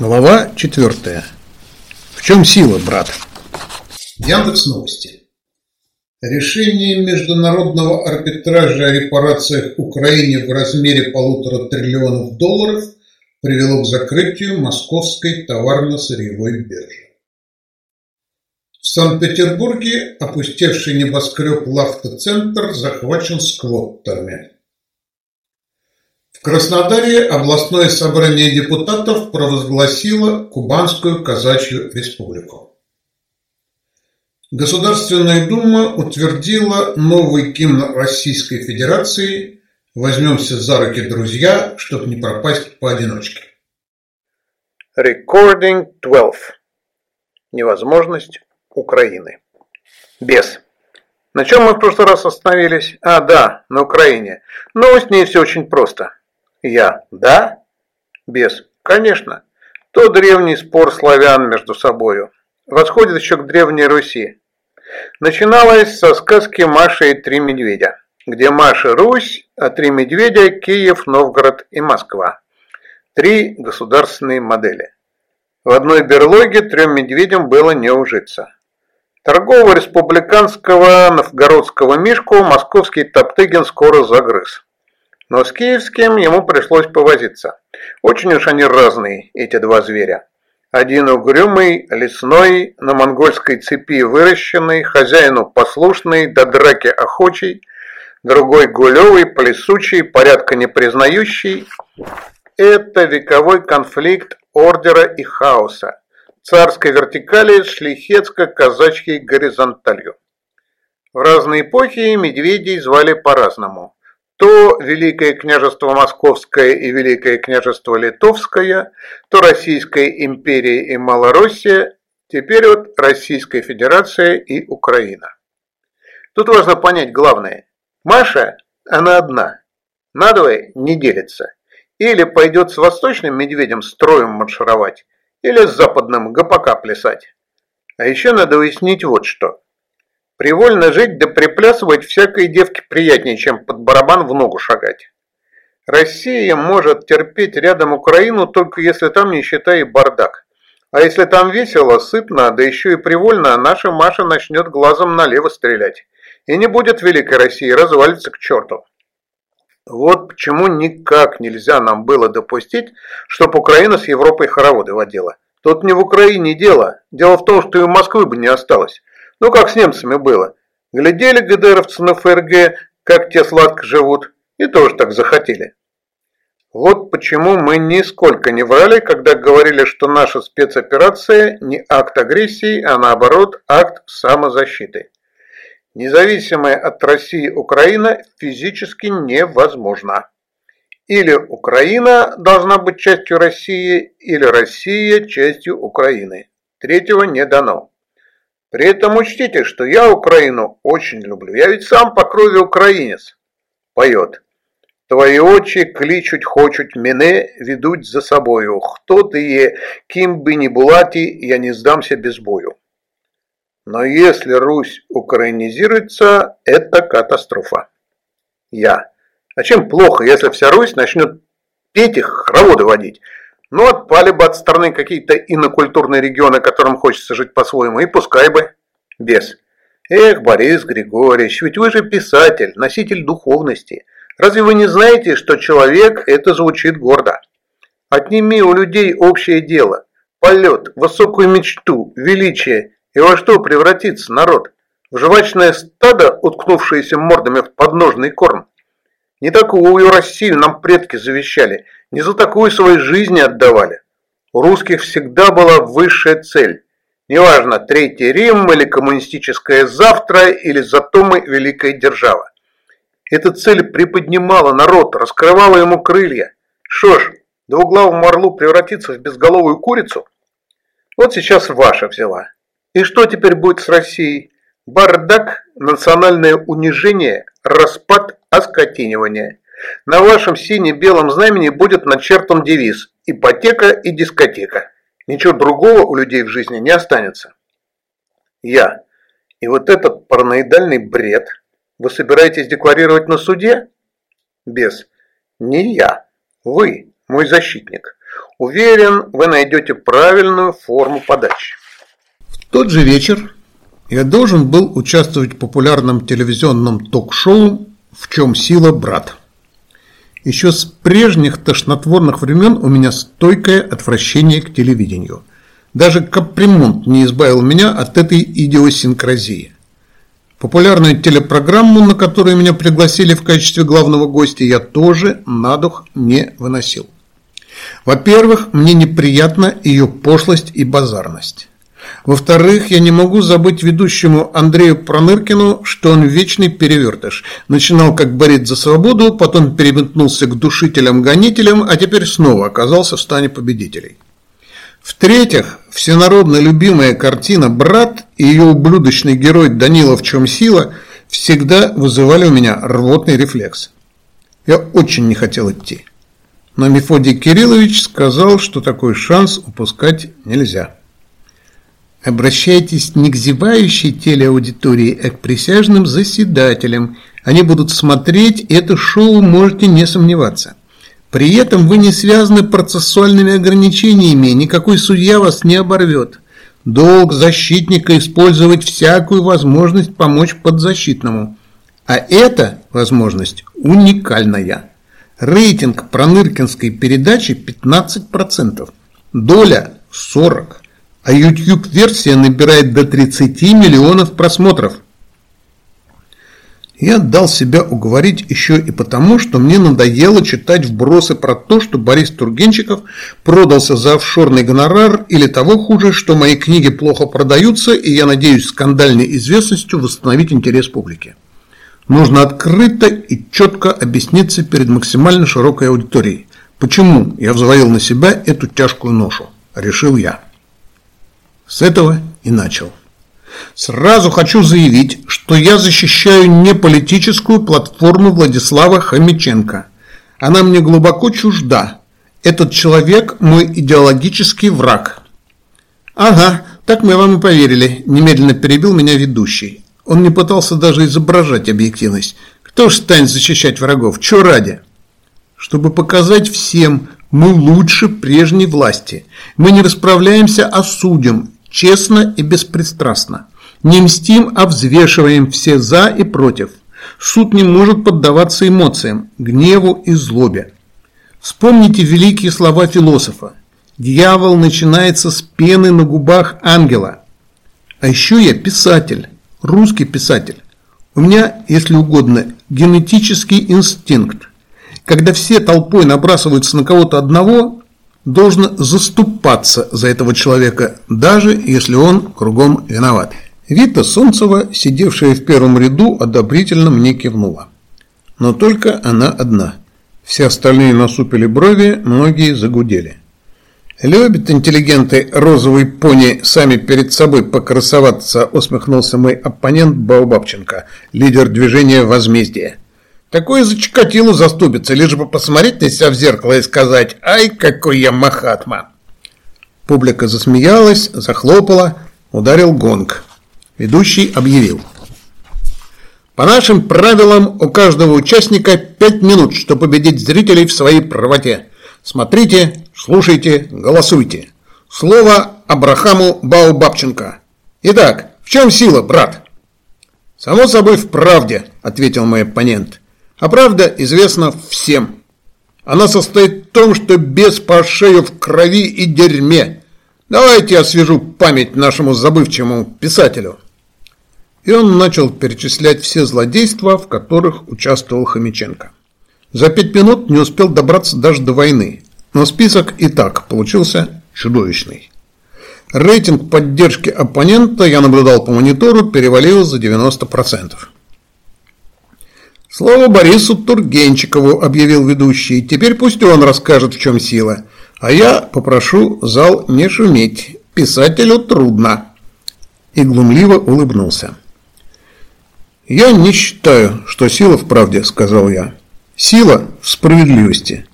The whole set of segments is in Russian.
Глава четвертая. В чем сила, брат? Яндекс Новости. Решение международного арбитража о репарациях Украине в размере полутора триллионов долларов привело к закрытию московской товарно-сырьевой биржи. В Санкт-Петербурге опустевший небоскреб «Лавто-центр» захвачен сквоттами. В Краснодаре областное собрание депутатов провозгласило Кубанскую казачью республику. Государственная дума утвердила новый гимн Российской Федерации «Возьмемся за руки, друзья, чтобы не пропасть поодиночке». Recording 12. Невозможность Украины. Без. На чем мы в прошлый раз остановились? А, да, на Украине. Новость в ней все очень просто. Я. Да? Без. Конечно. То древний спор славян между собою. Восходит еще к Древней Руси. Начиналось со сказки Маши и три медведя, где Маша – Русь, а три медведя – Киев, Новгород и Москва. Три государственные модели. В одной берлоге трем медведям было не ужиться. Торгово-республиканского новгородского мишку московский Топтыгин скоро загрыз. Но с киевским ему пришлось повозиться. Очень уж они разные, эти два зверя. Один угрюмый, лесной, на монгольской цепи выращенный, хозяину послушный, до драки охочий, другой гулевый, плесучий, порядка не признающий. Это вековой конфликт ордера и хаоса, царской вертикали с шлихетско-казачьей горизонталью. В разные эпохи медведей звали по-разному то Великое княжество Московское и Великое княжество Литовское, то Российская империя и Малороссия, теперь вот Российская Федерация и Украина. Тут важно понять главное. Маша, она одна, надвое не делится. Или пойдет с восточным медведем строем маршировать, или с западным ГПК плясать. А еще надо уяснить вот что. Привольно жить да приплясывать всякой девке приятнее, чем под барабан в ногу шагать. Россия может терпеть рядом Украину, только если там нищета и бардак. А если там весело, сытно, да еще и привольно, наша Маша начнет глазом налево стрелять. И не будет Великой России, развалится к черту. Вот почему никак нельзя нам было допустить, чтобы Украина с Европой хороводы водила. Тут не в Украине дело. Дело в том, что и Москвы бы не осталось. Ну, как с немцами было. Глядели ГДРовцы на ФРГ, как те сладко живут, и тоже так захотели. Вот почему мы нисколько не врали, когда говорили, что наша спецоперация не акт агрессии, а наоборот акт самозащиты. Независимая от России Украина физически невозможна. Или Украина должна быть частью России, или Россия частью Украины. Третьего не дано. При этом учтите, что я Украину очень люблю. Я ведь сам по крови украинец. Поет. Твої очі кличуть, хочуть мене, ведуть за собою. Хто ти є, ким бы ни була ти, я не сдамся без бою. Но если Русь украинизируется, это катастрофа. Я. А чем плохо, если вся Русь начнет петь их, хороводы водить? Ну, отпали бы от страны какие-то инокультурные регионы, которым хочется жить по-своему, и пускай бы. Без. Эх, Борис Григорьевич, ведь вы же писатель, носитель духовности. Разве вы не знаете, что человек – это звучит гордо? Отними у людей общее дело, полет, высокую мечту, величие, и во что превратится народ? В жвачное стадо, уткнувшееся мордами в подножный корм? Не такую Россию нам предки завещали, не за такую свои жизни отдавали. У русских всегда была высшая цель. Неважно, Третий Рим или коммунистическое завтра, или зато мы великая держава. Эта цель приподнимала народ, раскрывала ему крылья. Что ж, двуглавому орлу превратиться в безголовую курицу? Вот сейчас ваша взяла. И что теперь будет с Россией? Бардак, национальное унижение, распад, оскотинивание. На вашем сине-белом знамени будет начертан девиз «Ипотека и дискотека». Ничего другого у людей в жизни не останется. Я. И вот этот параноидальный бред вы собираетесь декларировать на суде? Без. Не я. Вы, мой защитник. Уверен, вы найдете правильную форму подачи. В тот же вечер я должен был участвовать в популярном телевизионном ток-шоу «В чем сила, брат?». Еще с прежних тошнотворных времен у меня стойкое отвращение к телевидению. Даже капремонт не избавил меня от этой идиосинкразии. Популярную телепрограмму, на которую меня пригласили в качестве главного гостя, я тоже на дух не выносил. Во-первых, мне неприятна ее пошлость и базарность. Во-вторых, я не могу забыть ведущему Андрею Проныркину, что он вечный перевертыш. Начинал как борец за свободу, потом переметнулся к душителям-гонителям, а теперь снова оказался в стане победителей. В-третьих, всенародно любимая картина «Брат» и ее ублюдочный герой Данила «В чем сила» всегда вызывали у меня рвотный рефлекс. Я очень не хотел идти. Но Мефодий Кириллович сказал, что такой шанс упускать нельзя. Обращайтесь не к зевающей телеаудитории, а к присяжным заседателям. Они будут смотреть это шоу, можете не сомневаться. При этом вы не связаны процессуальными ограничениями, никакой судья вас не оборвет. Долг защитника использовать всякую возможность помочь подзащитному. А эта возможность уникальная. Рейтинг проныркинской передачи 15%, доля 40%, а YouTube-версия набирает до 30 миллионов просмотров – я дал себя уговорить еще и потому, что мне надоело читать вбросы про то, что Борис Тургенчиков продался за офшорный гонорар или того хуже, что мои книги плохо продаются, и я надеюсь скандальной известностью восстановить интерес публики. Нужно открыто и четко объясниться перед максимально широкой аудиторией, почему я взвалил на себя эту тяжкую ношу, решил я. С этого и начал. Сразу хочу заявить, что я защищаю не политическую платформу Владислава Хомиченко. Она мне глубоко чужда. Этот человек – мой идеологический враг. Ага, так мы вам и поверили, немедленно перебил меня ведущий. Он не пытался даже изображать объективность. Кто ж станет защищать врагов? Чё ради? Чтобы показать всем, мы лучше прежней власти. Мы не расправляемся, а судим, честно и беспристрастно. Не мстим, а взвешиваем все «за» и «против». Суд не может поддаваться эмоциям, гневу и злобе. Вспомните великие слова философа. Дьявол начинается с пены на губах ангела. А еще я писатель, русский писатель. У меня, если угодно, генетический инстинкт. Когда все толпой набрасываются на кого-то одного, должно заступаться за этого человека, даже если он кругом виноват. Вита Солнцева, сидевшая в первом ряду, одобрительно мне кивнула. Но только она одна. Все остальные насупили брови, многие загудели. «Любят интеллигенты розовый пони сами перед собой покрасоваться», усмехнулся мой оппонент Баубабченко, лидер движения «Возмездие». Такое за Чикатило заступится, лишь бы посмотреть на себя в зеркало и сказать «Ай, какой я махатма!». Публика засмеялась, захлопала, ударил гонг. Ведущий объявил. По нашим правилам у каждого участника 5 минут, чтобы победить зрителей в своей правоте. Смотрите, слушайте, голосуйте. Слово Абрахаму Баубабченко. Итак, в чем сила, брат? Само собой в правде, ответил мой оппонент. А правда известна всем. Она состоит в том, что без по шею в крови и дерьме. Давайте освежу память нашему забывчивому писателю. И он начал перечислять все злодейства, в которых участвовал Хомяченко. За пять минут не успел добраться даже до войны, но список и так получился чудовищный. Рейтинг поддержки оппонента, я наблюдал по монитору, перевалил за 90%. «Слово Борису Тургенчикову», – объявил ведущий. «Теперь пусть он расскажет, в чем сила. А я попрошу зал не шуметь. Писателю трудно». И глумливо улыбнулся. «Я не считаю, что сила в правде», – сказал я. «Сила в справедливости.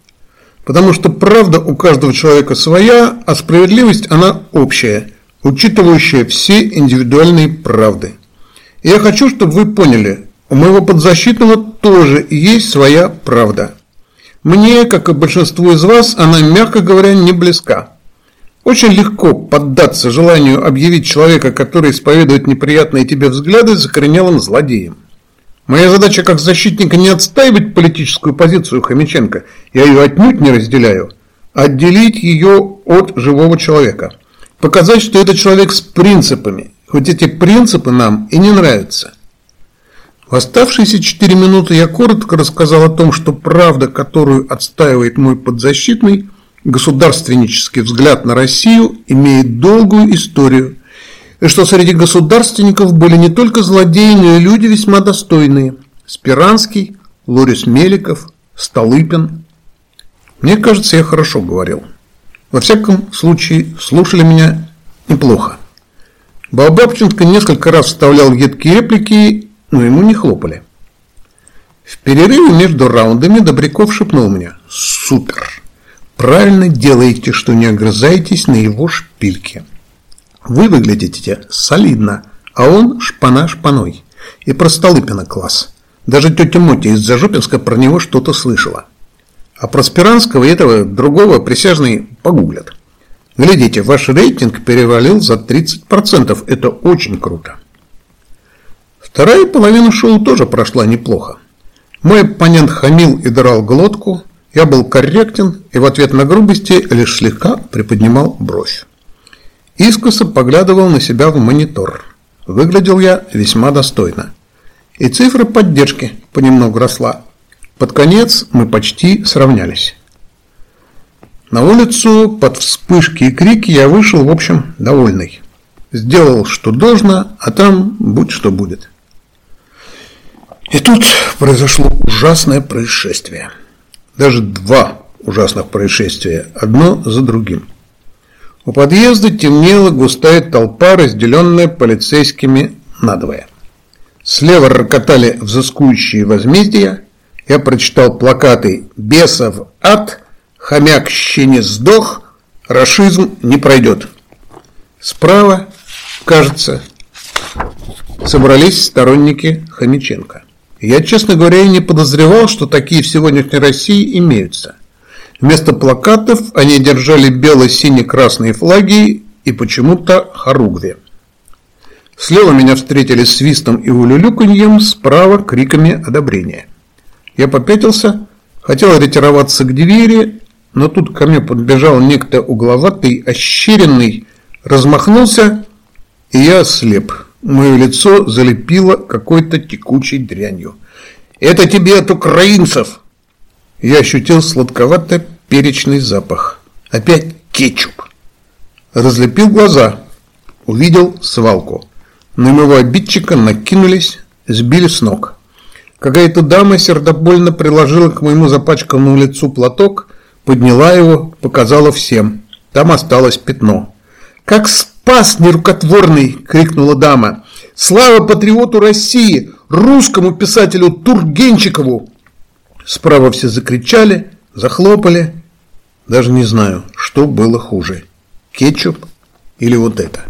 Потому что правда у каждого человека своя, а справедливость она общая, учитывающая все индивидуальные правды. И я хочу, чтобы вы поняли, у моего подзащитного тоже есть своя правда. Мне, как и большинству из вас, она, мягко говоря, не близка. Очень легко поддаться желанию объявить человека, который исповедует неприятные тебе взгляды, закоренелым злодеем. Моя задача как защитника не отстаивать политическую позицию Хомяченко, я ее отнюдь не разделяю, а отделить ее от живого человека. Показать, что это человек с принципами, хоть эти принципы нам и не нравятся. В оставшиеся четыре минуты я коротко рассказал о том, что правда, которую отстаивает мой подзащитный, государственнический взгляд на Россию имеет долгую историю, и что среди государственников были не только злодеи, но и люди весьма достойные – Спиранский, Лорис Меликов, Столыпин. Мне кажется, я хорошо говорил. Во всяком случае, слушали меня неплохо. Бабабченко несколько раз вставлял едкие реплики, но ему не хлопали. В перерыве между раундами Добряков шепнул мне «Супер! Правильно делаете, что не огрызаетесь на его шпильке. Вы выглядите солидно, а он шпана шпаной. И про Столыпина класс. Даже тетя Мотя из Зажопинска про него что-то слышала. А про Спиранского и этого другого присяжный погуглят. Глядите, ваш рейтинг перевалил за 30%. Это очень круто. Вторая половина шоу тоже прошла неплохо. Мой оппонент хамил и драл глотку, я был корректен и в ответ на грубости лишь слегка приподнимал бровь. Искоса поглядывал на себя в монитор. Выглядел я весьма достойно. И цифра поддержки понемногу росла. Под конец мы почти сравнялись. На улицу под вспышки и крики я вышел, в общем, довольный. Сделал, что должно, а там будь что будет. И тут произошло ужасное происшествие даже два ужасных происшествия, одно за другим. У подъезда темнела густая толпа, разделенная полицейскими надвое. Слева рокотали взыскующие возмездия. Я прочитал плакаты «Бесов ад», «Хомяк ще не сдох», «Рашизм не пройдет». Справа, кажется, собрались сторонники Хомяченко. Я, честно говоря, и не подозревал, что такие в сегодняшней России имеются. Вместо плакатов они держали бело-сине-красные флаги и почему-то хоругви. Слева меня встретили свистом и улюлюканьем, справа криками одобрения. Я попятился, хотел ретироваться к двери, но тут ко мне подбежал некто угловатый, ощеренный, размахнулся, и я ослеп. Мое лицо залепило какой-то текучей дрянью. «Это тебе от украинцев!» Я ощутил сладковато-перечный запах. Опять кетчуп. Разлепил глаза. Увидел свалку. На моего обидчика накинулись, сбили с ног. Какая-то дама сердобольно приложила к моему запачканному лицу платок, подняла его, показала всем. Там осталось пятно. Как спас нерукотворный!» – крикнула дама. «Слава патриоту России! Русскому писателю Тургенчикову!» Справа все закричали, захлопали. Даже не знаю, что было хуже – кетчуп или вот это.